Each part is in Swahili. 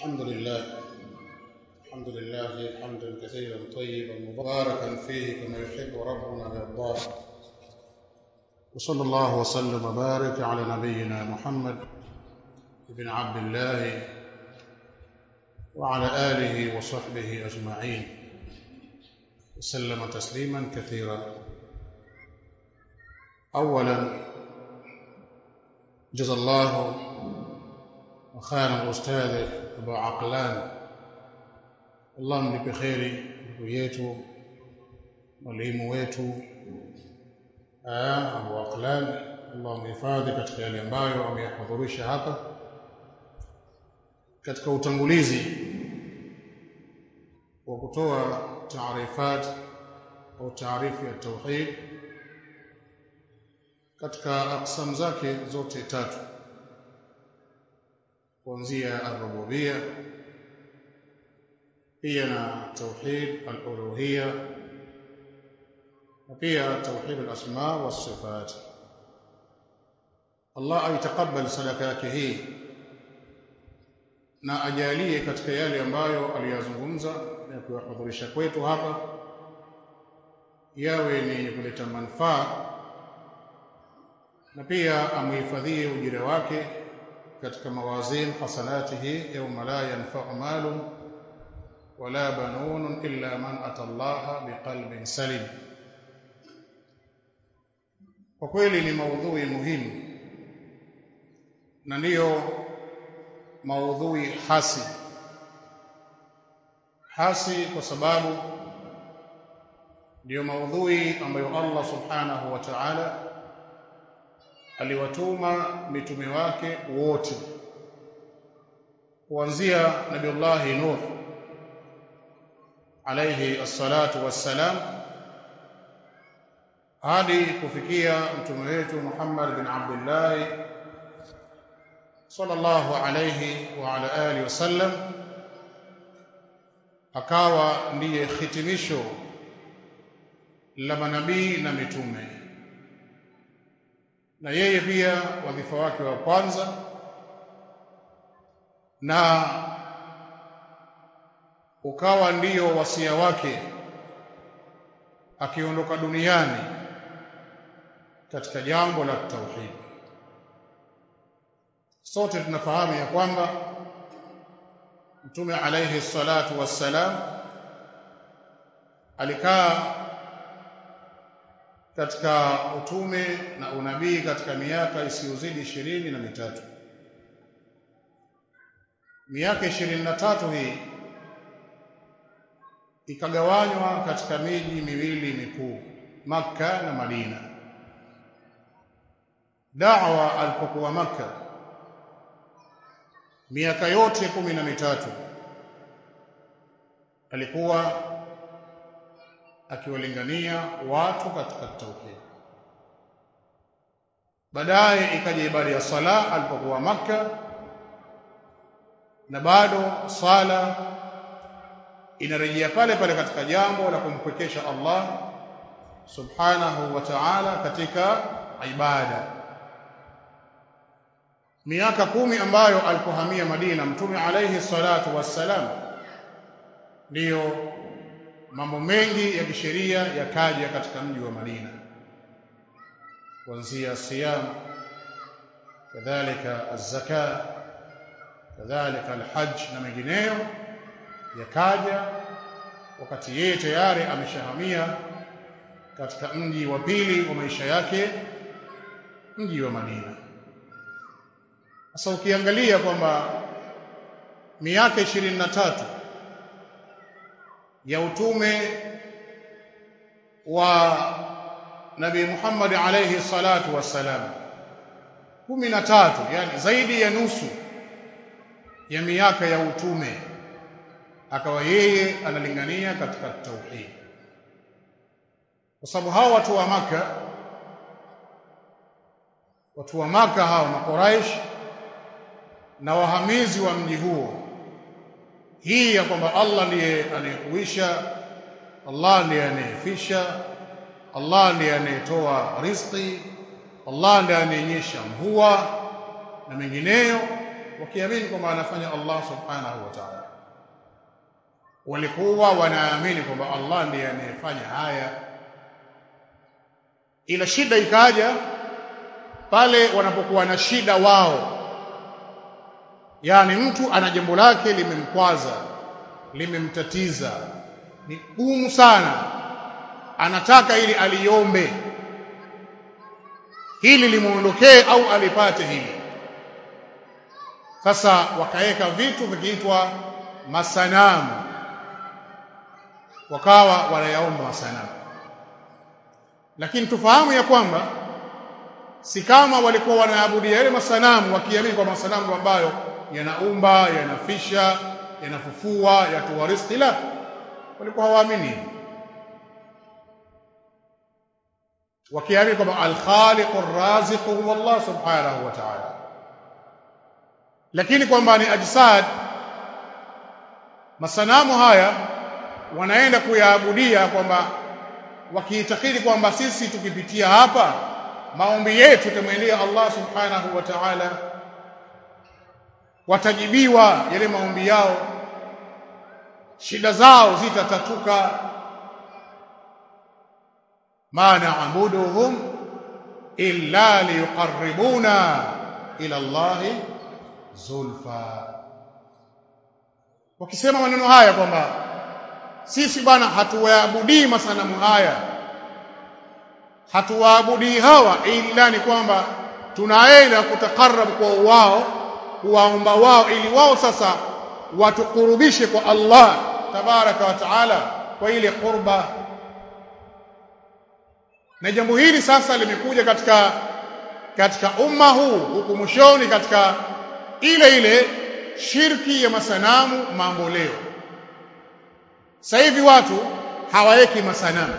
الحمد لله. الحمد لله حمدا كثيرا طيبا مباركا فيه كما يحب ربنا ويرضاه. وصلى الله وسلم وبارك على نبينا محمد بن عبد الله وعلى آله وصحبه أجمعين. وسلم تسليما كثيرا. أولا جزا الله وخana ustadhi Abu Aqlan. Allah mlipe kheri ndugu yetu mwalimu wetu Abu Aqlan. Allah mhifadhi katika yale ambayo ameyahudhurisha hapa. Katika utangulizi wa kutoa taarifat au taarifu ya tauhid katika aksam zake zote tatu kuanzia ar-rububiyya pia na tauhid al-uluhiyya na pia tauhid al-asma wa sifat Allah aitakabbal sadaka yake hii na ajalie katika yale ambayo aliyazungumza na kuyahudhurisha kwetu hapa yawe ni kuleta manufaa na pia amuhifadhie ujira wake katika mawazin hasanatihi yawma la yanfa'u malun wala banun illa man atallaha Allah biqalbin salim. Kwa kweli ni maudhui muhimu na ndiyo maudhui hasi. Hasi kwa sababu ndiyo maudhui ambayo Allah subhanahu wa ta'ala aliwatuma mitume wake wote. Kuanzia nabiullah nuh alayhi assalatu wassalam hadi kufikia mtume wetu Muhammad bin Abdullah sallallahu alayhi wa ala alihi wasallam akawa ndiye hitimisho la manabii na mitume na yeye pia wadhifa wake wa kwanza. Na ukawa ndiyo wasia wake akiondoka duniani katika jambo la tauhid. Sote tunafahamu ya kwamba mtume alayhi salatu wassalam alikaa katika utume na unabii katika miaka isiyozidi ishirini na mitatu. Miaka ishirini na tatu hii ikagawanywa katika miji miwili mikuu Makka na Madina. Da'wa alipokuwa Makka miaka yote kumi na mitatu alikuwa akiwalingania watu katika tauhid. Baadaye ikaja ibada ya sala alipokuwa Makka na bado sala inarejea pale pale katika jambo la kumpwekesha Allah subhanahu wa ta'ala katika ibada. Miaka kumi ambayo alipohamia Madina mtume alayhi salatu wassalam ndiyo mambo mengi ya kisheria yakaja katika mji wa Madina. Kuanzia siyam kadhalika az-zaka kadhalika al-hajj na mengineyo yakaja wakati yeye tayari ameshahamia katika mji wa pili wa maisha yake mji wa Madina. Sasa ukiangalia kwamba miaka ishirini na tatu ya utume wa Nabii Muhammad alayhi salatu wassalam. Kumi na tatu yani zaidi ya nusu ya miaka ya utume. Akawa yeye analingania katika tauhid. Kwa sababu hao watu wa maka watu wa maka hao na Quraysh na wahamizi wa mji huo hii ya kwamba Allah ndiye anayekuisha Allah ndiye anayefisha Allah ndiye anayetoa riziki Allah ndiye anayenyesha mvua na mengineyo wakiamini kwamba anafanya Allah subhanahu wa ta'ala. Walikuwa wanaamini kwamba Allah ndiye anayefanya haya. Ila shida ikaja pale wanapokuwa na shida wao yaani mtu ana jambo lake limemkwaza limemtatiza. Ni gumu sana. Anataka ili aliombe. Hili limuondokee au alipate hili. Sasa wakaweka vitu vikiitwa masanamu. Wakawa wanayaomba masanamu. Lakini tufahamu ya kwamba si kama walikuwa wanaabudia yale masanamu wakiamini kwa masanamu ambayo yanaumba yanafisha yanafufua yatoa riziki la walikuwa hawaamini. Wakiamini kwamba al-khaliq ar-raziq huwa Allah subhanahu wa ta'ala. Lakini kwamba ni ajsad masanamu haya wanaenda kuyaabudia kwamba wakiitakidi kwamba sisi tukipitia hapa maombi yetu tumwendea Allah subhanahu wa ta'ala watajibiwa yale maombi yao. Shida zao zitatatuka. Ma na'buduhum illa liyuqarribuna ila Allah zulfa. Wakisema maneno haya kwamba sisi bwana hatuwaabudii masanamu haya hatuwaabudii hawa ila ni kwamba tunaenda kutakarab kwa wao kuwaomba wao ili wao sasa watukurubishe kwa Allah tabaraka wa taala kwa ile qurba. Na jambo hili sasa limekuja katika katika umma huu huku mwishoni katika ile ile shirki ya masanamu mamboleo sasa hivi watu hawaweki masanamu.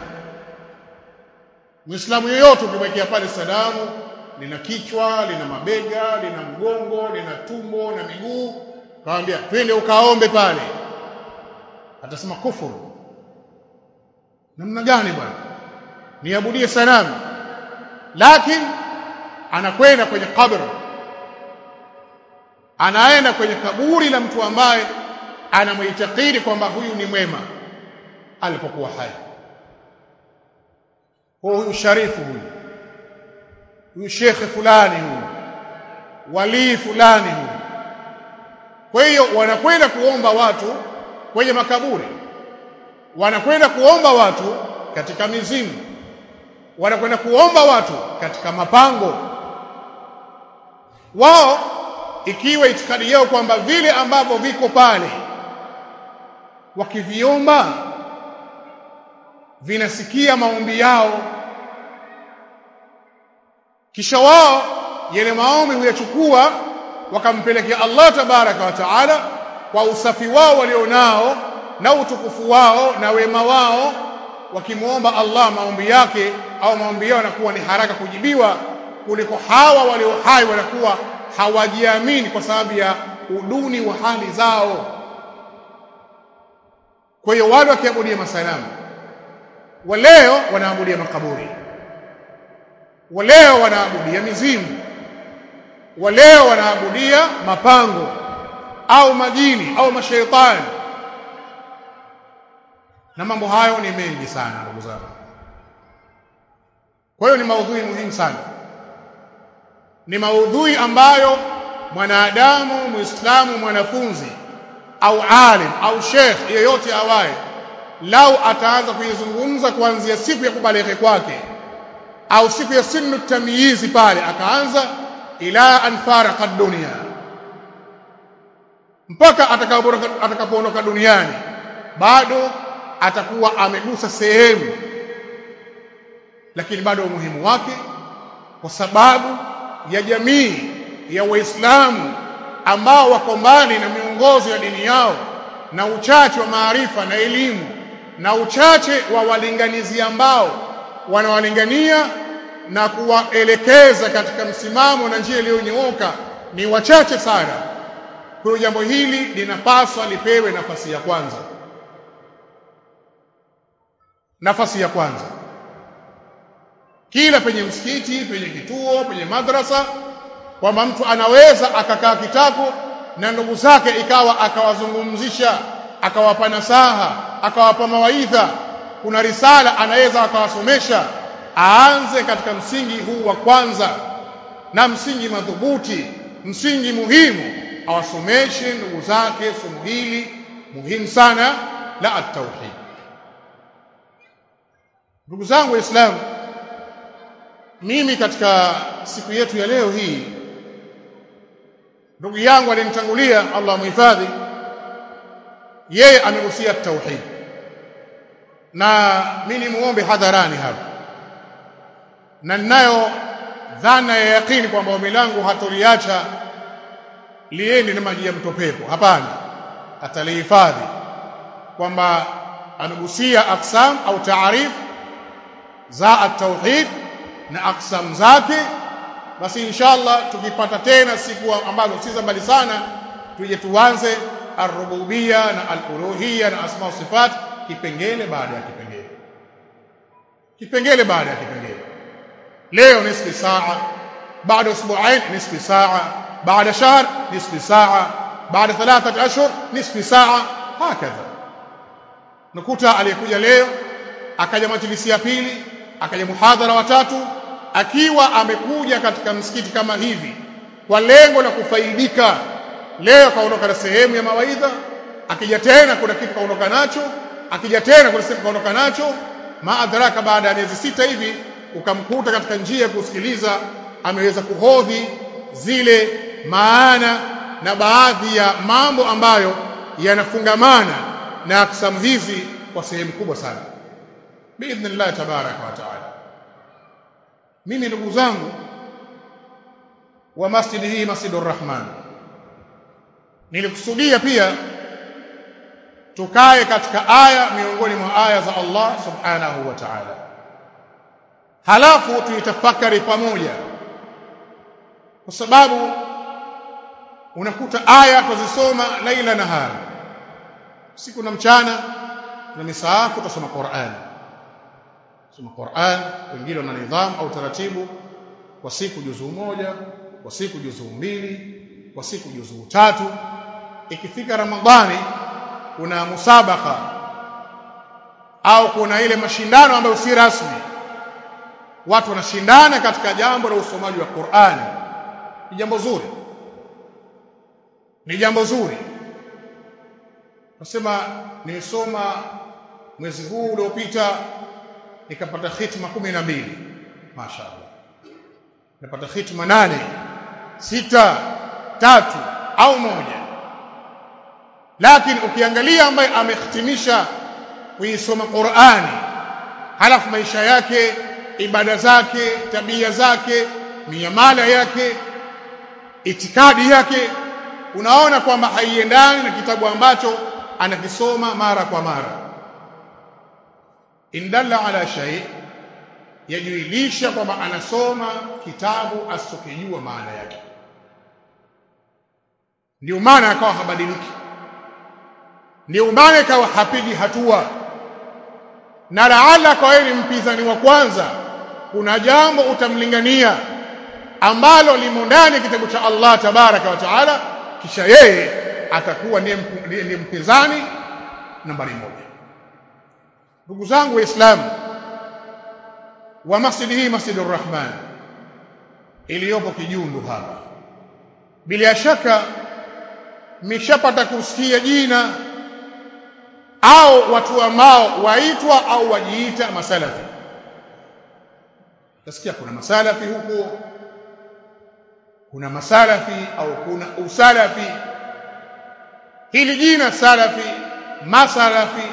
Muislamu yoyote ukimwekea pale sanamu lina kichwa, lina mabega, lina mgongo, lina tumbo na miguu, kaambia twende ukaombe pale. Atasema kufuru. Namna gani bwana? Niabudie sanamu. Lakini anakwenda kwenye kabri. Anaenda kwenye kaburi la mtu ambaye anamwitakidi kwamba huyu ni mwema alipokuwa hai huyu sharifu huyu huyu shekhe fulani huyu. Walii fulani huyu. Kwa hiyo wanakwenda kuomba watu kwenye makaburi. Wanakwenda kuomba watu katika mizimu. Wanakwenda kuomba watu katika mapango. Wao ikiwa itikadi yao kwamba vile ambavyo viko pale wakiviomba vinasikia maombi yao kisha wao yale maombi huyachukua wakampelekea Allah tabaraka wa taala kwa usafi wao walionao na utukufu wao na wema wao wakimwomba Allah maombi yake au maombi yao yanakuwa ni haraka kujibiwa kuliko hawa walio hai wanakuwa hawajiamini kwa sababu ya uduni wa hali zao. Kwa hiyo wale wakiabudia masanamu waleo wanaabudia makaburi waleo wanaabudia mizimu. Waleo wanaabudia mapango au majini au mashaitani. Na mambo hayo ni mengi sana ndugu zangu. Kwa hiyo ni maudhui muhimu sana. Ni maudhui ambayo mwanadamu muislamu mwanafunzi au alim au sheikh yeyote awaye lau ataanza kuizungumza kuanzia siku ya kubalighi kwake au siku ya sinu tamyizi pale akaanza ila an faraka dunia. Mpaka atakapoondoka duniani bado atakuwa amegusa sehemu lakini bado umuhimu wake kwa sababu ya jamii ya waislamu ambao wako mbali na miongozo ya dini yao na uchache wa maarifa na elimu na uchache wa walinganizi ambao wanawalingania na kuwaelekeza katika msimamo na njia iliyonyooka ni wachache sana. Kwa jambo hili linapaswa lipewe nafasi ya kwanza, nafasi ya kwanza. Kila penye msikiti, penye kituo, penye madrasa, kwamba mtu anaweza akakaa kitako na ndugu zake ikawa akawazungumzisha akawapa nasaha akawapa mawaidha. Kuna risala anaweza akawasomesha aanze katika msingi huu wa kwanza na msingi madhubuti msingi muhimu. Awasomeshe ndugu zake somo hili muhimu sana la at-tauhid. Ndugu zangu waislamu mimi katika siku yetu ya leo hii ndugu yangu alinitangulia Allah muhifadhi yeye amegusia tauhid na mimi nimuombe hadharani hapa na ninayo dhana ya yakini kwamba ombi langu hatoliacha liende na maji ya mto pepo. Hapana atalihifadhi. Kwamba amegusia aksam au taarif za at-tauhid na aksam zake basi inshallah tukipata tena siku ambazo si za mbali sana tuje tuanze ar-rububiyya na al-uluhiyya na asma sifat kipengele baada ya kipengele. Kipengele baada ya kipengele leo nisfi saa baada usbu'ain nisfi saa baada shahr nisfi saa baada thalathat ashhur nisfi saa hakadha. Nakuta aliyekuja leo akaja majlisi ya pili akaja muhadhara wa tatu akiwa amekuja katika msikiti kama hivi kwa lengo la kufaidika. Leo kaondoka na sehemu ya mawaidha akija tena kuna kitu kaondoka nacho akija tena kuna sehemu kaondoka nacho maadharaka baada ya miezi sita hivi ukamkuta katika njia ya kusikiliza ameweza kuhodhi zile maana na baadhi ya mambo ambayo yanafungamana na aksamu hizi kwa sehemu kubwa sana. Biidhnillah tabaraka wa taala. Mimi ndugu zangu wa masjidi hii masjidur rahman nilikusudia pia tukae katika aya miongoni mwa aya za Allah subhanahu wa ta'ala halafu tuitafakari pamoja. Kwa sababu unakuta aya tuzisoma laila nahara siku na mchana na misaafu tusoma Qur'an. Soma Qur'an wengine na nidhamu au taratibu kwa siku juzuu moja kwa siku juzuu mbili kwa siku juzuu tatu. Ikifika Ramadhani kuna musabaka au kuna ile mashindano ambayo si rasmi watu wanashindana katika jambo la usomaji wa Qur'ani ni jambo zuri. Ni jambo zuri. Nasema nimesoma mwezi huu uliopita nikapata khitma kumi na mbili. Mashaallah napata khitma nane sita tatu au moja. Lakini ukiangalia ambaye amehitimisha kuisoma Qur'ani halafu maisha yake ibada zake tabia zake miamala yake itikadi yake. Unaona kwamba haiendani na kitabu ambacho anakisoma mara kwa mara. Indalla ala shay yajuilisha kwamba anasoma kitabu asokijua maana yake. Ndio maana akawa habadiliki. Ndio maana akawa hapigi hatua. Na laala kwa yeye mpinzani wa kwanza kuna jambo utamlingania ambalo limo ndani kitabu cha Allah tabaraka wa taala kisha yeye atakuwa ni mpinzani nambari moja. Ndugu zangu waislamu wa masjidi hii masjidur rahman iliyopo kijundu hapa bila shaka mishapata kusikia jina au watu ambao waitwa au wajiita masalafi tasikia kuna masalafi huko. Kuna masalafi au kuna usalafi. Hili jina salafi masalafi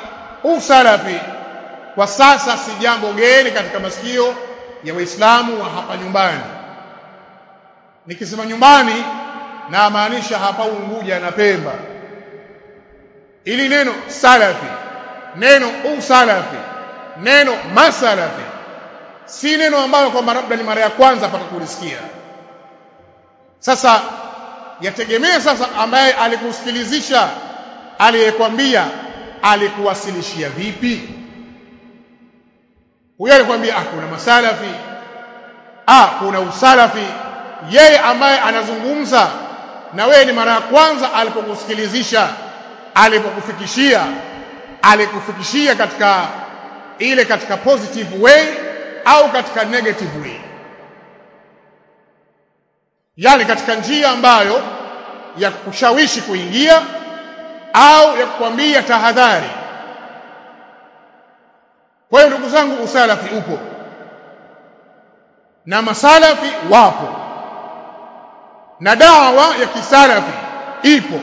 usalafi kwa sasa si jambo geni katika masikio ya waislamu wa hapa nyumbani. Nikisema nyumbani na maanisha hapa Unguja na Pemba. Ili neno salafi neno usalafi neno masalafi si neno ambalo kwamba labda ni mara ya kwanza paka kulisikia. Sasa yategemea sasa ambaye alikusikilizisha aliyekwambia alikuwasilishia vipi? Huyo alikwambia ah kuna masalafi. Ah kuna usalafi. Yeye ambaye anazungumza na wewe ni mara ya kwanza alipokusikilizisha alipokufikishia alikufikishia katika ile katika positive way au katika negative way. Yani katika njia ambayo ya kushawishi kuingia au ya kukwambia tahadhari. Kwa hiyo ndugu zangu usalafi upo. Na masalafi wapo. Na dawa ya kisalafi ipo.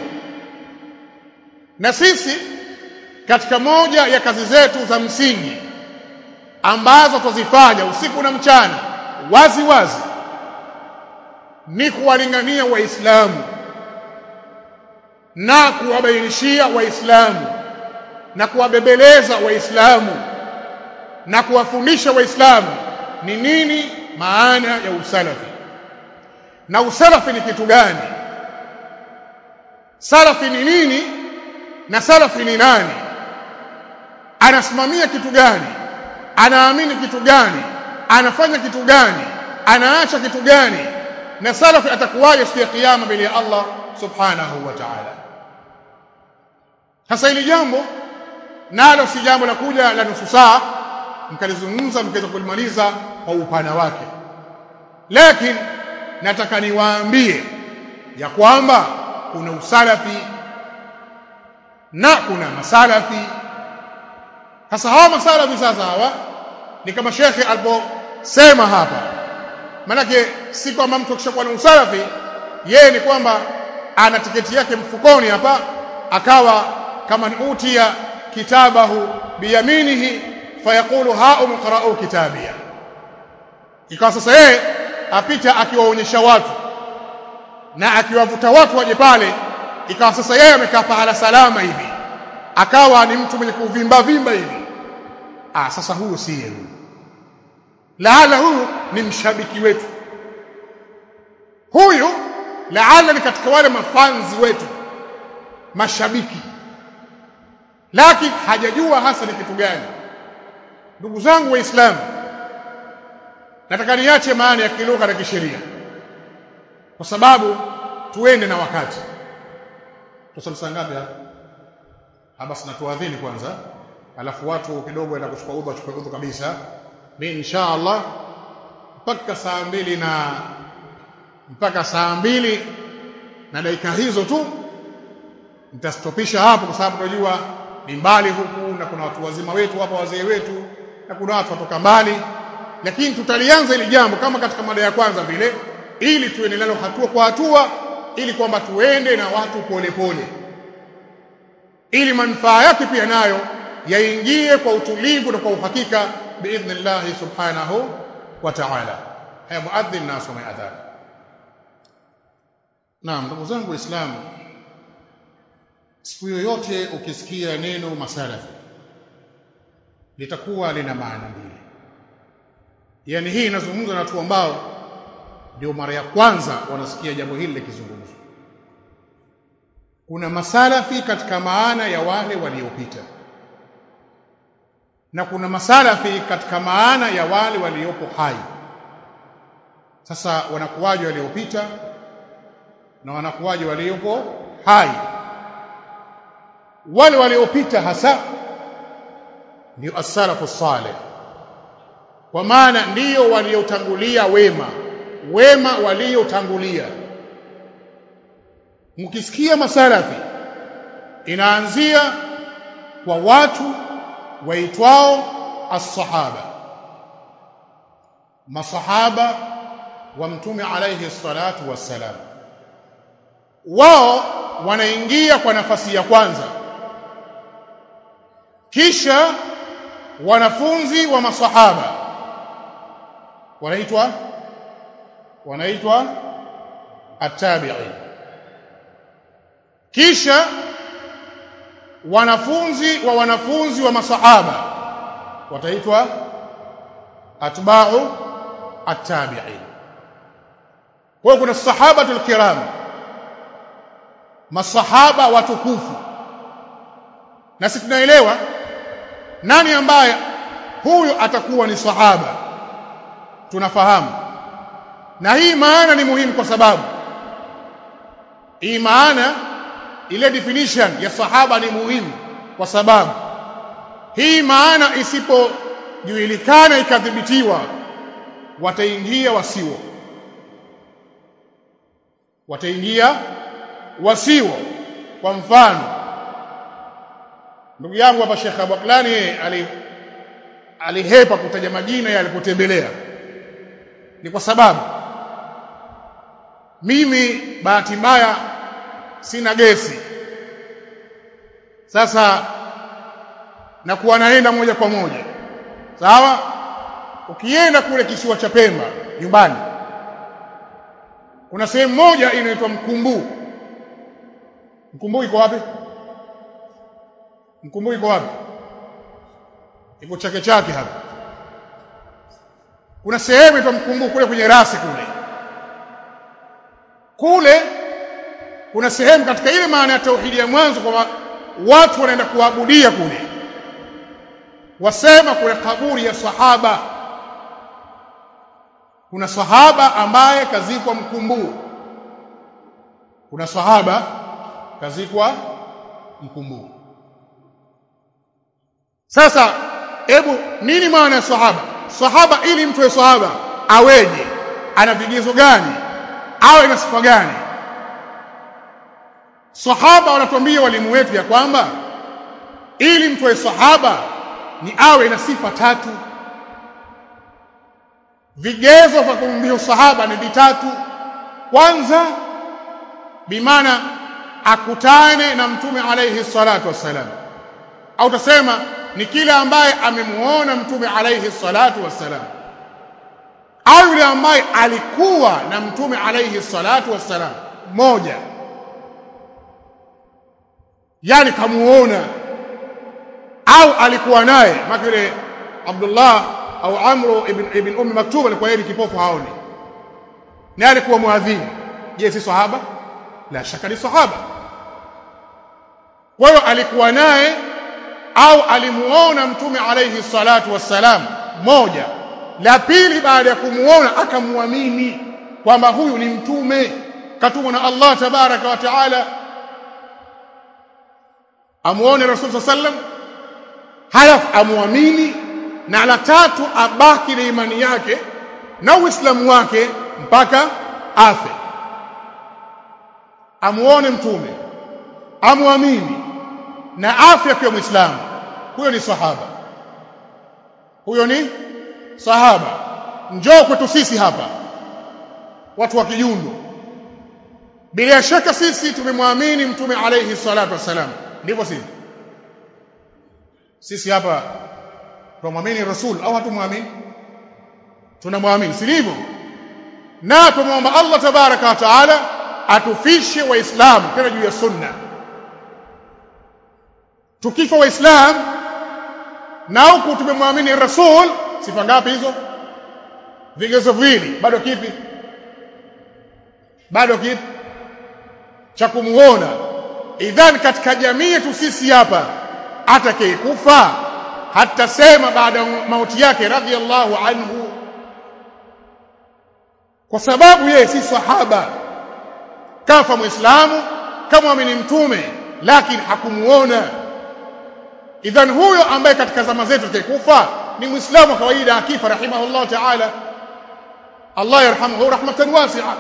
Na sisi katika moja ya kazi zetu za msingi ambazo tuzifanya usiku na mchana wazi wazi ni kuwalingania waislamu na kuwabainishia waislamu na kuwabebeleza waislamu na kuwafundisha waislamu ni nini maana ya usalafi. Na usalafi ni kitu gani? Salafi ni nini na salafi ni nani? Anasimamia kitu gani anaamini kitu gani? Anafanya kitu gani? Anaacha kitu gani? Na salafi atakuwaje siku ya kiyama mbele ya Allah subhanahu wa ta'ala? Sasa hili jambo nalo si jambo la kuja la nusu saa mkalizungumza mkaweza kulimaliza kwa upana wake. Lakini nataka niwaambie ya kwamba kuna usalafi na kuna masalafi sasa hawa masalafi sasa hawa ni kama shekhe aliposema hapa. Manake si kwamba mtu akishakuwa na usalafi yeye ni kwamba ana tiketi yake mfukoni hapa akawa kama utia kitabahu biyaminihi fayaqulu haum qara'u kitabia ikawa sasa yeye apita akiwaonyesha watu na akiwavuta watu waje pale ikawa sasa yeye amekaa pahala salama hivi akawa ni mtu mwenye kuvimba vimba hivi. Ah sasa huyo si yeye laala huyu ni mshabiki wetu. Huyu laala ni katika wale mafanzi wetu. Mashabiki. Lakini hajajua hasa ni kitu gani. Ndugu zangu waislamu nataka niache maana ya kilugha na kisheria. Kwa sababu tuende na wakati. Tusalisa ngapi hapa basi sinatuadhini kwanza alafu watu kidogo waenda kuchukua udhu wachukue udhu kabisa. Mimi insha Allah mpaka saa mbili na mpaka saa mbili na dakika hizo tu nitastopisha hapo kwa sababu tunajua ni mbali huku na kuna watu wazima wetu hapa wazee wetu na kuna watu watoka mbali. Lakini tutalianza hili jambo kama katika mada ya kwanza vile ili tuende nalo hatua kwa hatua ili kwamba tuende na watu polepole pole ili manufaa yake pia nayo yaingie kwa utulivu na kwa uhakika biidhnillah subhanahu wa ta'ala. Haya muadhin na asome adhan naam ndugu zangu waislamu siku yoyote ukisikia neno masalafi litakuwa lina maana mbili. Yani hii inazungumza na watu ambao ndio mara ya kwanza wanasikia jambo hili likizungumzwa kuna masalafi katika maana ya wale waliopita. Na kuna masalafi katika maana ya wale waliopo hai. Sasa wanakuwaje waliopita? Na wanakuwaje waliopo hai? Wale waliopita hasa ndio as-salafu salih kwa maana ndiyo waliotangulia wema. Wema waliotangulia mkisikia masalafi inaanzia kwa watu waitwao as-sahaba. Masahaba wa mtume alayhi salatu wassalam. Wao wanaingia kwa nafasi ya kwanza. Kisha wanafunzi wa masahaba wanaitwa wanaitwa at-tabi'in kisha wanafunzi wa wanafunzi wa masahaba wataitwa atba'u at-tabi'in. Kwa kuna sahabatul kiram masahaba watukufu. Na sisi tunaelewa nani ambaye huyu atakuwa ni sahaba. Tunafahamu. Na hii maana ni muhimu kwa sababu hii maana ile definition ya sahaba ni muhimu kwa sababu hii maana isipojulikana ikadhibitiwa wataingia wasio wataingia wasiwo. Kwa mfano ndugu yangu hapa Sheikh Abaklani yeye ali alihepa kutaja majina ya alipotembelea. Ni kwa sababu mimi bahati mbaya sina gesi. Sasa nakuwa naenda moja kwa moja. Sawa? Ukienda kule kisiwa cha Pemba nyumbani kuna sehemu moja inaitwa Mkumbu. Mkumbu iko wapi? Mkumbu iko wapi? Iko chake chake hapa. Kuna sehemu inaitwa Mkumbu kule kwenye rasi kule. Kule kuna sehemu katika ile maana ya tauhidi ya mwanzo kwamba watu wanaenda kuabudia kule. Wasema kuna kaburi ya sahaba. Kuna sahaba ambaye kazikwa mkumbuu kuna sahaba kazikwa mkumbuu sasa hebu nini maana ya sahaba? Sahaba ili mtu ya sahaba aweje? Ana vigezo gani? Awe na sifa gani sahaba wanatuambia walimu wetu ya kwamba ili mtu awe sahaba ni awe na sifa tatu. Vigezo vya kumbia sahaba ni vitatu. Kwanza bimaana akutane na mtume alayhi salatu wassalam. Au tasema ni kila ambaye amemuona mtume alayhi salatu wassalam. Au yule ambaye alikuwa na mtume alayhi salatu wassalam. Moja yani kamuona. Au alikuwa naye yule Abdullah au Amru ibn ibn Ummi Maktub alikuwa yeye kipofu haoni. Naye alikuwa muadhini je si sahaba? La shaka ni sahaba. Kwa hiyo alikuwa naye au alimuona mtume alayhi salatu wassalam moja. La pili baada ya kumuona akamwamini kwamba huyu ni mtume katumwa na Allah tabaraka wa taala amuone rasul sallam halafu amwamini na la tatu abaki na imani yake na uislamu wake mpaka afe. Amuone mtume. Amwamini na afya akiwa muislamu. Huyo ni sahaba. Huyo ni sahaba. Njoo kwetu sisi hapa. Watu wa kijundu bila shaka sisi tumemwamini mtume alayhi salatu wasalam ndivyo si sisi hapa tunamwamini rasul au hatumwamini? Tunamwamini si ndivyo? Na tumwomba Allah tabaraka wa taala atufishe waislamu tena juu ya sunna. Tukifa waislamu na huku tumemwamini rasul sifa ngapi hizo? Vigezo viwili. Bado kipi? Bado kipi? Cha kumuona idhan katika jamii yetu sisi hapa atakayekufa hatasema baada ya mauti yake radhiallahu anhu. Kwa sababu yeye si sahaba kafa muislamu kama amini mtume lakini hakumuona. Idhan huyo ambaye katika zama zetu atakayekufa ni muislamu wa kawaida akifa rahimahullah ta'ala. Allah yarhamuhu rahmatan wasi'a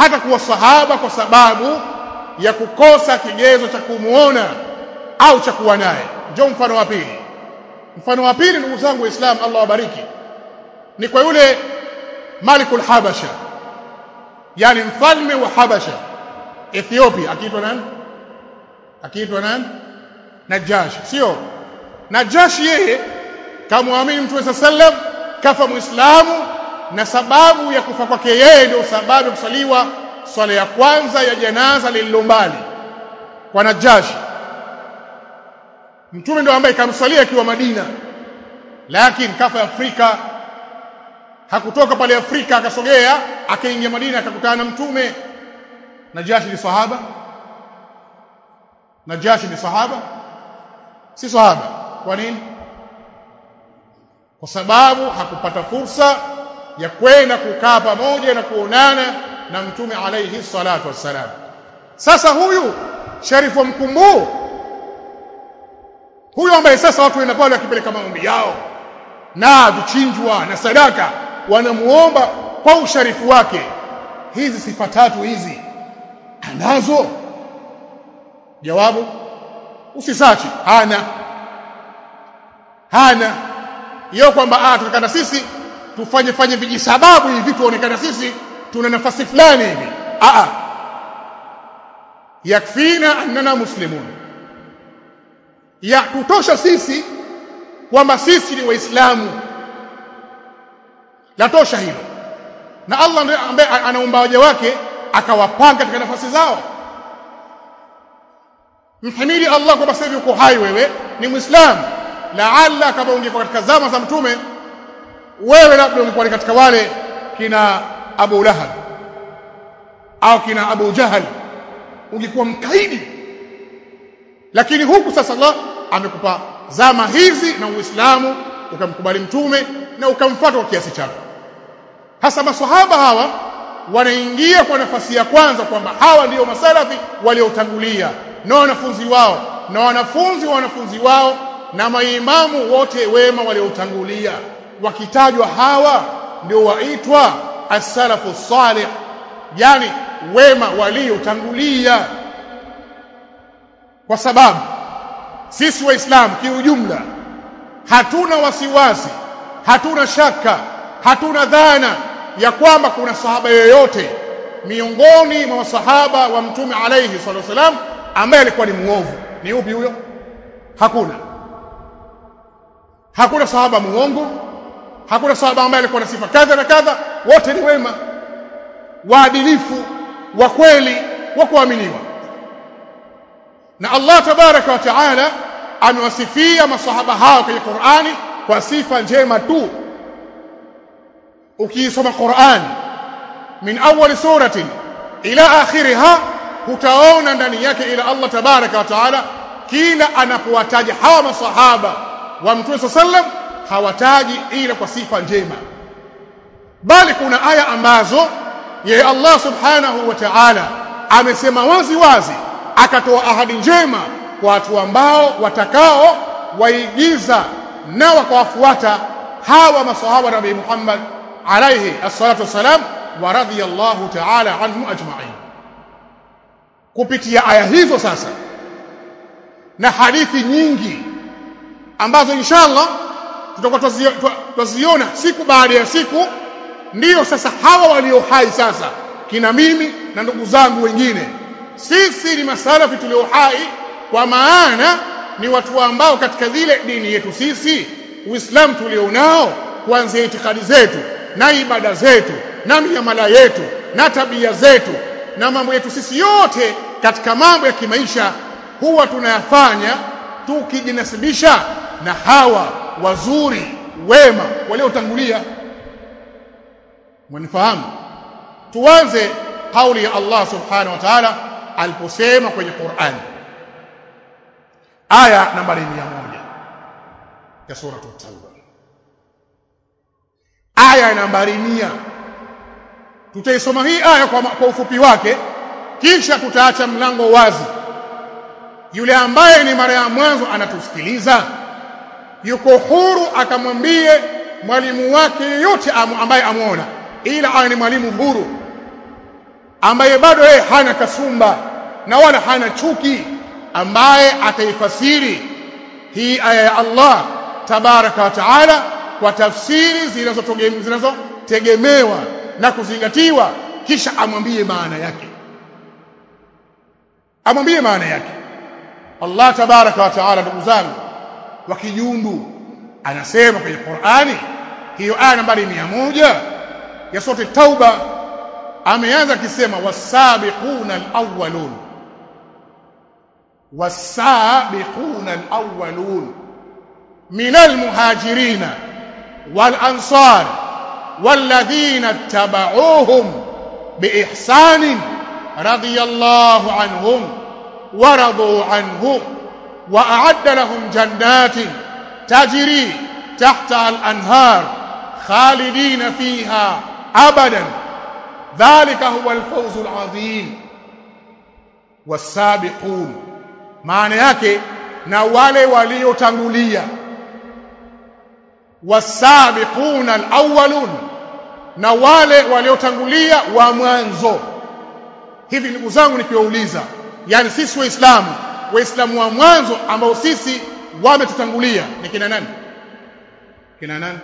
hata kuwa sahaba kwa sababu ya kukosa kigezo cha kumuona au cha kuwa naye. Ndio mfano wa pili. Mfano wa pili ndugu zangu waislamu Allah wabariki ni kwa yule malikul habasha yani mfalme wa habasha Ethiopia. Akiitwa nani? Akiitwa nani? Najash sio? Najash yeye kamwamini Mtume sallam kafa muislamu na sababu ya kufa kwake yeye ndio sababu ya kusaliwa swala ya kwanza ya janaza lililo mbali. Kwa Najashi. Mtume ndio ambaye kamswalia akiwa Madina. Lakini kafa Afrika. Hakutoka pale Afrika akasogea akaingia Madina akakutana na Mtume. Najashi ni sahaba. Najashi ni sahaba. Si sahaba. Kwa nini? Kwa sababu hakupata fursa ya kwenda kukaa pamoja na kuonana na mtume alayhi salatu wassalam. Sasa huyu sharifu mkumbuu huyu ambaye sasa watu wenda pale wakipeleka maombi yao na vichinjwa na sadaka wanamuomba kwa usharifu wake. Hizi sifa tatu hizi anazo? Jawabu usisachi. Hana. Hana. Hiyo kwamba ah tutakana sisi tufanye fanye vijisababu hivi tuonekane sisi tuna nafasi fulani hivi. A a yakfina annana muslimun. Ya kutosha sisi kwamba sisi ni waislamu. Latosha hilo. Na Allah ndiye ambaye anaumba waja wake akawapanga katika nafasi zao. Mhimidi Allah kwa sababu uko hai wewe ni muislamu laalla kama ungekuwa katika zama za mtume wewe labda ungekuwa katika wale kina Abu Lahab au kina Abu Jahal ungekuwa mkaidi. Lakini huku sasa Allah amekupa zama hizi na Uislamu ukamkubali mtume na ukamfuata kwa kiasi chako hasa maswahaba hawa wanaingia kwa nafasi ya kwanza kwamba hawa ndio masalafi waliotangulia na wanafunzi wao na wanafunzi wa wanafunzi wao na maimamu wote wema waliotangulia wakitajwa hawa ndio waitwa as-salafu salih yani wema waliotangulia. Kwa sababu sisi waislamu kiujumla hatuna wasiwasi hatuna shaka hatuna dhana ya kwamba kuna sahaba yoyote miongoni mwa masahaba wa mtume alayhi salatu wasalam ambaye alikuwa ni muovu ni upi huyo? Hakuna. Hakuna sahaba muongo hakuna sahaba ambaye alikuwa na sifa. Kadha na kadha wote ni wema. Waadilifu wa kweli wa kuaminiwa. Na Allah tabaraka wa taala amewasifia masahaba hao kwenye Qur'ani kwa sifa njema tu. Ukiisoma Qur'an min awwal suratin ila akhiriha utaona ndani yake ila Allah tabaraka wa taala kila anapowataja hawa masahaba wa Mtume sallam hawataji ila kwa sifa njema. Bali kuna aya ambazo yeye Allah subhanahu wa ta'ala amesema wazi wazi akatoa ahadi njema kwa watu ambao watakao waigiza na wakawafuata hawa masahaba nabii Muhammad alayhi as-salatu wassalam wa radiyallahu ta'ala anhum ajma'in. Kupitia aya hizo sasa na hadithi nyingi ambazo inshallah tutakuwa twaziona siku baada ya siku. Ndiyo sasa hawa walio hai sasa kina mimi na ndugu zangu wengine. Sisi ni masalafi tulio hai kwa maana ni watu ambao katika zile dini yetu sisi uislamu tulionao kuanzia itikadi zetu na ibada zetu na miamala yetu na tabia zetu na mambo yetu sisi yote katika mambo ya kimaisha huwa tunayafanya tukijinasibisha na hawa wazuri wema waliotangulia. Mwanifahamu? Tuanze kauli ya Allah subhanahu wa ta'ala aliposema kwenye Qur'an. Aya nambari 100 ya sura at-tauba aya nambari 100 tutaisoma hii aya kwa, kwa ufupi wake kisha tutaacha mlango wazi. Yule ambaye ni mara ya mwanzo anatusikiliza yuko huru akamwambie mwalimu wake yeyote ambaye amwona ila awe ni mwalimu huru ambaye bado yeye hana kasumba na wala hana chuki ambaye ataifasiri. Hii aya ya Allah tabaraka wa taala kwa tafsiri zinazotegemewa na kuzingatiwa kisha amwambie maana yake. Amwambie maana yake. Allah tabaraka wa taala ndugu zangu wa kijundu anasema kwenye Qur'ani hiyo aya nambari 100 ya sote Tauba ameanza akisema wasabiquna alawwalun. Wasabiquna alawwalun. Min almuhajirina walansar walladhina tabauhum biihsanin radiyallahu anhum waradu anhum وأعد لهم جنات تجري تحتها الأنهار خالدين فيها أبدا dhalika huwa alfawzu alazim wasabiqun maana yake na wale waliotangulia wasabiquna alawwalun na wale waliotangulia wa mwanzo hivi ndugu zangu nikiwauliza yani sisi waislamu waislamu wa mwanzo ambao sisi wametutangulia ni kina nani? Kina nani?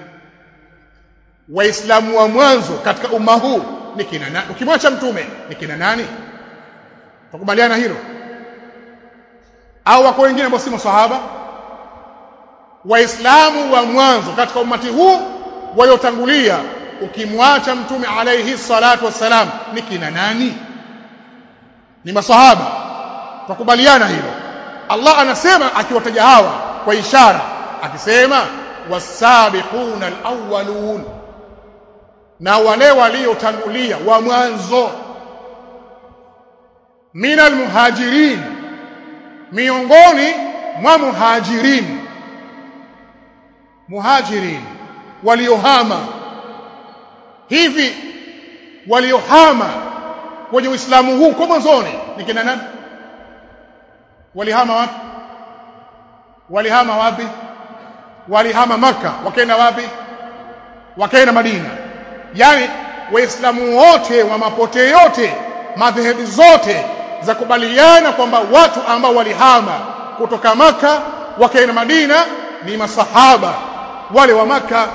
Waislamu wa mwanzo katika umma huu ni kina nani? Ukimwacha mtume ni kina nani? Tukubaliana hilo? Au wako wengine ambao si maswahaba? Waislamu wa mwanzo katika umati huu waliotangulia ukimwacha mtume alayhi salatu wassalam ni kina nani? Ni maswahaba. Tukubaliana hilo Allah anasema akiwataja hawa kwa ishara akisema wasabiquna alawwalun na wale waliotangulia wa mwanzo. Min almuhajirin miongoni mwa muhajirin. Muhajirin waliohama. Hivi waliohama kwenye Uislamu huu kwa mwanzoni ni kina nani walihama wapi? Walihama wapi? Walihama maka wakaenda wapi? Wakaenda Madina. Yani waislamu wote wa mapote yote madhehebu zote za kubaliana kwamba watu ambao walihama kutoka maka wakaenda Madina ni masahaba. Wale wa maka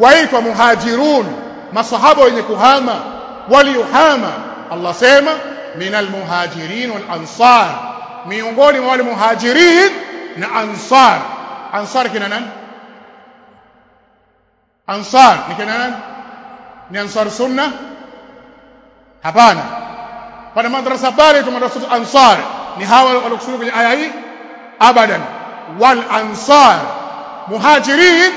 waitwa muhajirun masahaba wenye kuhama. Waliohama Allah sema minal muhajirin wal ansar miongoni mwa wale muhajirin na ansar ansar kina nani ansar ni kina nani ni ansar sunna hapana pana madrasa pale tu madrasa ansar ni hawa waliokusudiwa kwenye aya hii abadan wal ansar muhajirin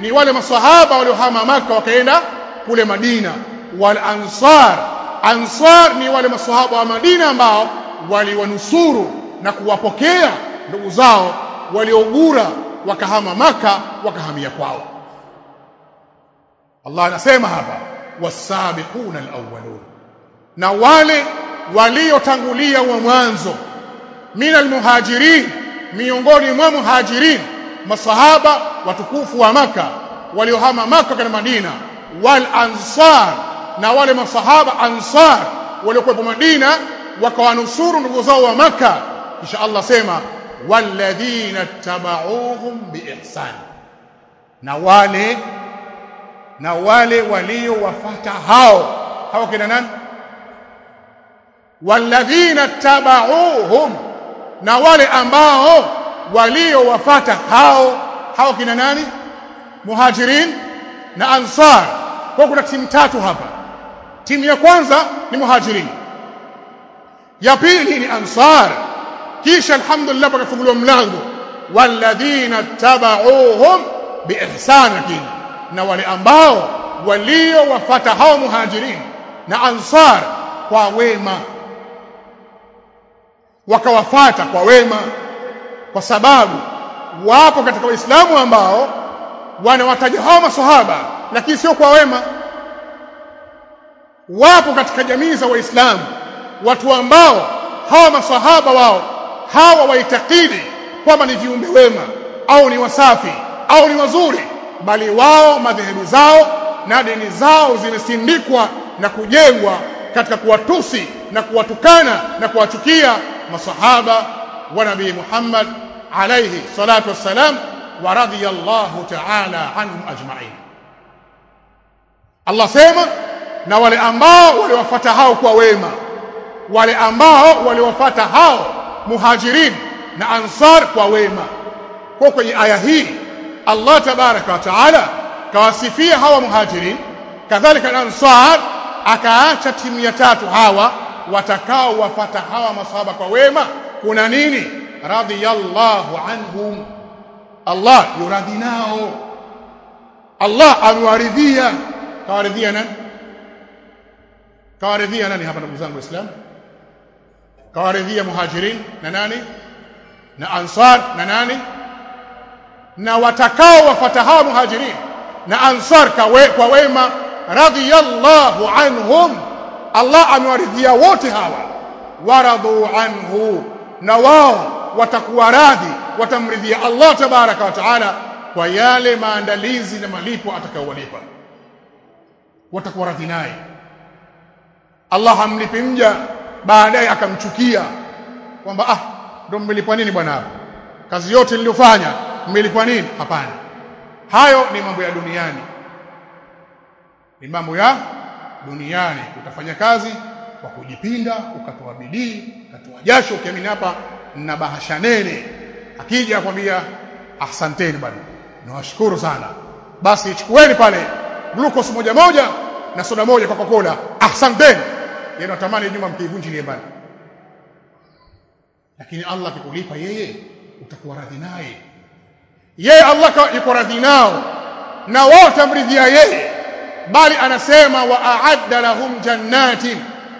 ni wale maswahaba waliohama maka wakaenda kule Madina wal ansar ansar ni wale maswahaba wa Madina ambao waliwanusuru na kuwapokea ndugu zao waliogura wakahama maka wakahamia kwao. Allah anasema hapa wasabiquna alawwalun. Na wale waliotangulia wa mwanzo minal muhajirin miongoni mwa muhajirin masahaba watukufu wa maka waliohama maka kana Madina wal ansar na wale masahaba ansar waliokuwa Madina wakawanusuru ndugu zao wa maka kisha Allah sema walladhina tabauhum biihsan. Na wale na wale waliowafuata hao hao kina nani? Walladhina tabauhum. Na wale ambao waliowafata hao hao kina nani? Muhajirin na ansar. Kwa kuna timu tatu hapa. Timu ya kwanza ni muhajirin. Ya pili ni ansar kisha alhamdulillah pakafunguliwa mlango. Walladhina tabauhum biihsan na wale ambao waliowafata hao muhajirin na ansar kwa wema. Wakawafata kwa wema. Kwa sababu wapo katika waislamu ambao wanawataja hao maswahaba lakini sio kwa wema. Wapo katika jamii za waislamu watu ambao hawa maswahaba wao hawa waitakidi kwamba ni viumbe wema au ni wasafi au ni wazuri bali wao madhehebu zao na dini zao zimesindikwa na kujengwa katika kuwatusi na kuwatukana na kuwachukia masahaba wa nabii Muhammad alayhi salatu wassalam wa radiyallahu ta'ala anhum ajma'in. Allah sema na wale ambao waliwafuata hao kwa wema wale ambao waliwafuata hao muhajirin na ansar kwa wema. Kwa kwenye aya hii Allah tabaraka wa taala kawasifia hawa muhajirin kadhalika na ansar akaacha timu ya tatu hawa watakao wafata hawa masahaba kwa wema. Kuna nini? Radiyallahu anhum. Allah yuradhi nao. Allah amewaridhia. Kawaridhia nani? Kawaridhia nani hapa ndugu zangu waislamu kawaridhia muhajirin na nani? Na ansar na nani? Na watakao wafata hawa muhajirin na ansar kawe, kwa wema radhiyallahu anhum Allah amewaridhia wote hawa. Waradhu anhu na wao watakuwa radhi watamridhia Allah tabaraka wa taala kwa yale maandalizi na malipo atakayowalipa. Watakuwa radhi naye. Allah hamlipi mja baadaye akamchukia kwamba ah ndio mmelipwa nini bwana hapa kazi yote niliyofanya mmelipwa nini? Hapana. Hayo ni mambo ya duniani. Ni mambo ya duniani. Utafanya kazi kwa kujipinda ukatoa bidii ukatoa jasho. Ukiamini hapa na bahasha nene akija akwambia asanteni bwana nawashukuru sana. Basi chukueni pale glucose moja moja na soda moja Coca Cola asanteni yeye natamani nyuma mkiivunjilie mbali lakini Allah akikulipa yeye utakuwa radhi naye. Yeye Allah yuko radhi nao. Na wao tamridhia yeye. Bali anasema wa a'adda lahum jannatin.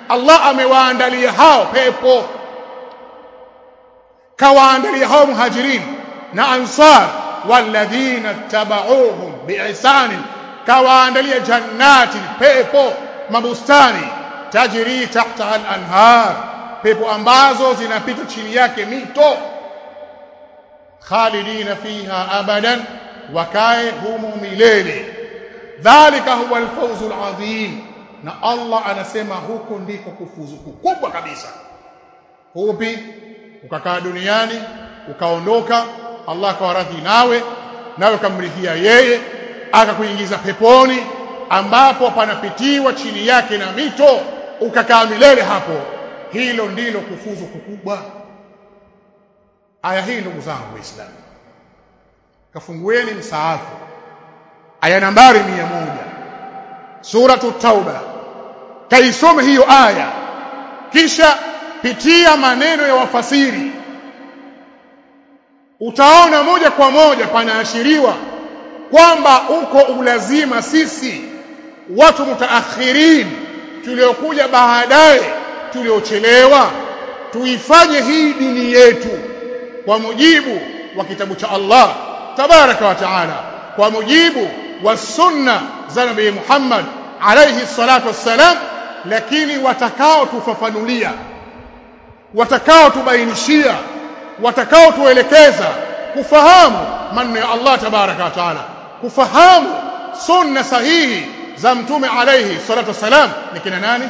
Allah amewaandalia hao pepo. Kawaandalia hao muhajirin. Na ansar walladhina tabauhum biihsan kawaandalia jannati pepo mabustani tajri tahta al-anhar pepo ambazo zinapita chini yake mito. Khalidina fiha abadan wakae humo milele. Dhalika huwa al-fawzul azim na Allah anasema huko ndiko kufuzu kukubwa kabisa. Upi ukakaa duniani ukaondoka Allah kwa radhi nawe nawe kamridhia yeye akakuingiza peponi ambapo panapitiwa chini yake na mito ukakaa milele hapo. Hilo ndilo kufuzu kukubwa. Aya hii ndugu zangu waislamu kafungueni msaafu. Aya nambari mia moja. Suratu tauba. Kaisome hiyo aya. Kisha pitia maneno ya wafasiri. Utaona moja kwa moja panaashiriwa kwamba uko ulazima sisi watu mutaakhirin tuliokuja baadaye tuliochelewa tuifanye hii dini yetu kwa mujibu wa kitabu cha Allah tabaraka wa taala kwa mujibu wa sunna za nabii Muhammad alayhi salatu wassalam lakini watakao tufafanulia watakao tubainishia watakao tuelekeza kufahamu maneno ya Allah tabaraka wa taala kufahamu sunna sahihi za mtume alayhi salatu wasalam ni kina nani?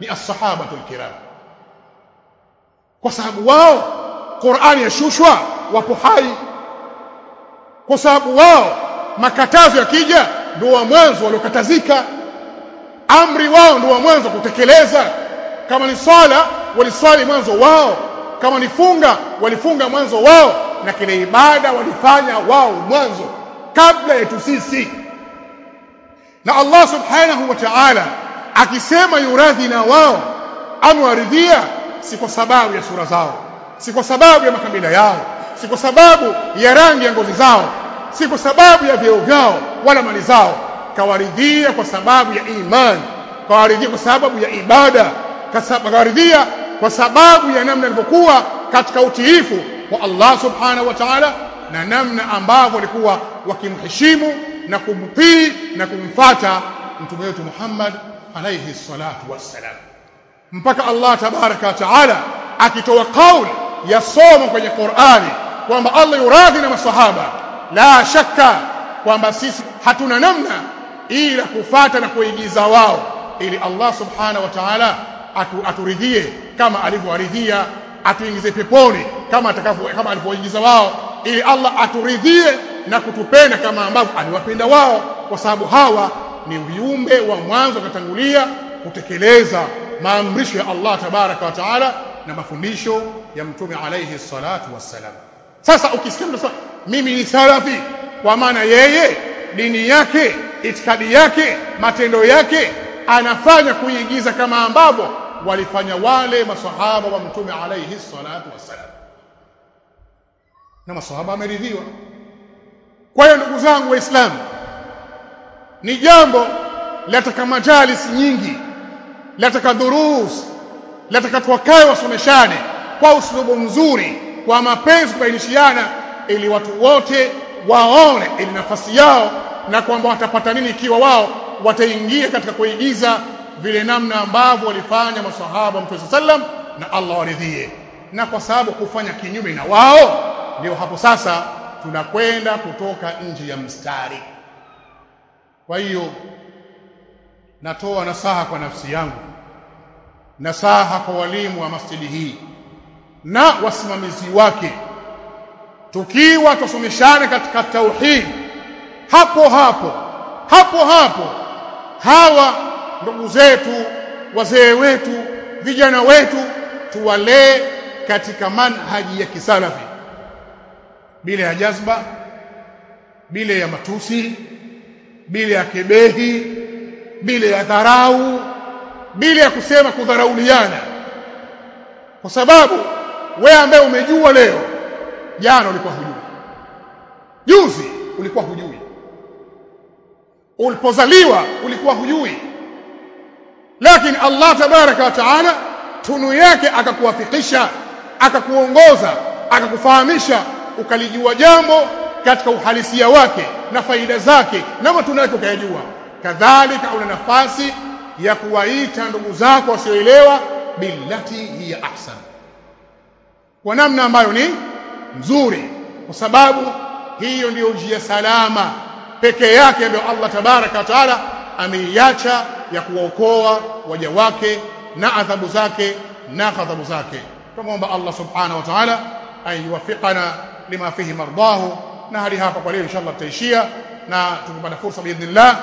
Ni as-sahabatul kiram kwa sababu wao Qur'ani yashushwa wapo hai. Kwa sababu wao makatazo yakija ndio wa mwanzo waliokatazika. Amri wao ndio wa mwanzo kutekeleza. Kama ni swala waliswali mwanzo wao. Kama ni funga walifunga mwanzo wao. Na kile ibada walifanya wao mwanzo kabla yetu sisi na Allah subhanahu wa ta'ala akisema yuradhi na wao amewaridhia si kwa sababu ya sura zao si kwa sababu ya makabila yao si kwa sababu ya rangi ya ngozi zao si kwa sababu ya vyeo vyao wala mali zao. Kawaridhia kwa sababu ya imani kawaridhia kwa sababu ya ibada kawaridhia kwa sababu ya namna alivyokuwa katika utiifu wa Allah subhanahu wa ta'ala na namna ambavyo walikuwa wakimheshimu na kumtii na kumfata mtume wetu Muhammad alayhi salatu wassalam. Mpaka Allah tabaraka wa taala akitoa kauli ya somo kwenye Qur'ani kwamba Allah yuradhi na masahaba. La shakka kwamba sisi hatuna namna ila kufata na kuigiza wao ili Allah subhanahu wa ta'ala atu, aturidhie kama alivyowaridhia atuingize peponi kama atakavyo kama alivyoingiza wao ili Allah aturidhie na kutupenda kama ambavyo aliwapenda wao kwa sababu hawa ni viumbe wa mwanzo katangulia kutekeleza maamrisho ya Allah tabaraka wa taala na mafundisho ya mtume alayhi salatu wassalam. Sasa ukisikia mtu mimi ni salafi kwa maana yeye dini yake itikadi yake matendo yake anafanya kuigiza kama ambavyo walifanya wale masahaba wa mtume alayhi salatu wassalam. Na masahaba wameridhiwa kwa hiyo ndugu zangu waislamu ni jambo lataka majalis nyingi lataka durus lataka tuwakae wasomeshane kwa uslubu mzuri kwa mapenzi kubainishiana ili watu wote waone ili nafasi yao na kwamba watapata nini ikiwa wao wataingia katika kuigiza vile namna ambavyo walifanya masahaba mtume sallam na Allah waridhie. Na kwa sababu kufanya kinyume na wao ndio hapo sasa tunakwenda kutoka nje ya mstari. Kwa hiyo natoa nasaha kwa nafsi yangu. Nasaha kwa walimu wa masjidi hii. Na wasimamizi wake. Tukiwa tusomeshane katika tauhid hapo hapo hapo hapo hawa ndugu zetu wazee wetu vijana wetu tuwalee katika manhaji ya kisalafi bila ya jazba bila ya matusi bila ya kebehi bila ya dharau bila ya kusema kudharauliana. Kwa sababu wewe ambaye umejua leo jana ulikuwa hujui. Juzi ulikuwa hujui. Ulipozaliwa ulikuwa hujui. Lakini Allah tabaraka wa taala tunu yake akakuwafikisha akakuongoza akakufahamisha ukalijua jambo katika uhalisia wake na faida zake na matunda yake ukayajua kadhalika una nafasi ya kuwaita ndugu zako wasioelewa billati hiya ahsan kwa namna ambayo ni nzuri kwa sababu hiyo ndiyo njia salama pekee yake ndio Allah tabaraka wa taala ameiacha ya kuwaokoa waja wake na adhabu zake na ghadhabu zake. Tumomba Allah subhanahu wa ta'ala ayuwafiqana lima fihi mardahu. Na hadi hapa kwa leo inshallah tutaishia na tukipata fursa biidhnillah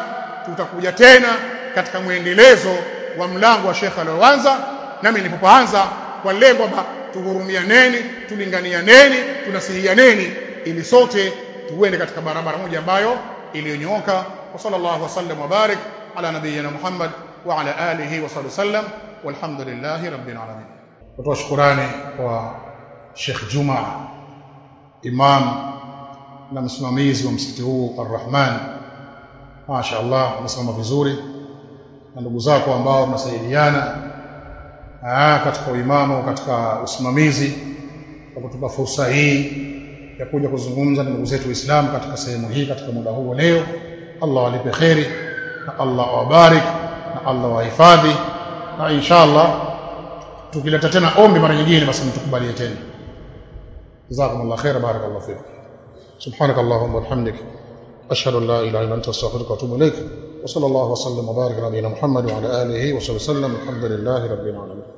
tutakuja tena katika mwendelezo wa mlango wa shekhe alioanza nami nilipoanza kwa lengo kwamba tuhurumianeni tulinganianeni tunasihianeni ili sote tuende katika barabara moja ambayo iliyonyooka. Wa sallallahu wasallam wabarik ala nabiyina Muhammad wa ala alihi wa sallam sallam. Walhamdulillahi rabbil alamin. Kutoa shukurani kwa Sheikh Juma imam na msimamizi wa msikiti huu Ar-Rahman. Masha Allah amesimama vizuri. Na ndugu zako ambao mnasaidiana katika uimamu katika usimamizi kwa kutupa fursa hii ya kuja kuzungumza na ndugu zetu Waislamu katika sehemu hii katika muda huu leo. Allah walipe kheri na Allah awabarik na Allah wahifadhi na inshallah tukileta tena ombi mara nyingine basi mtukubalie tena jazakumullah khair barakallahu fikum سبحانك اللهم وبحمدك أشهد أن لا إله إلا أنت أستغفرك وأتوب إليك. وصلى الله وسلم وبارك على نبينا محمد وعلى آله وصحبه وسلم الحمد لله رب العالمين.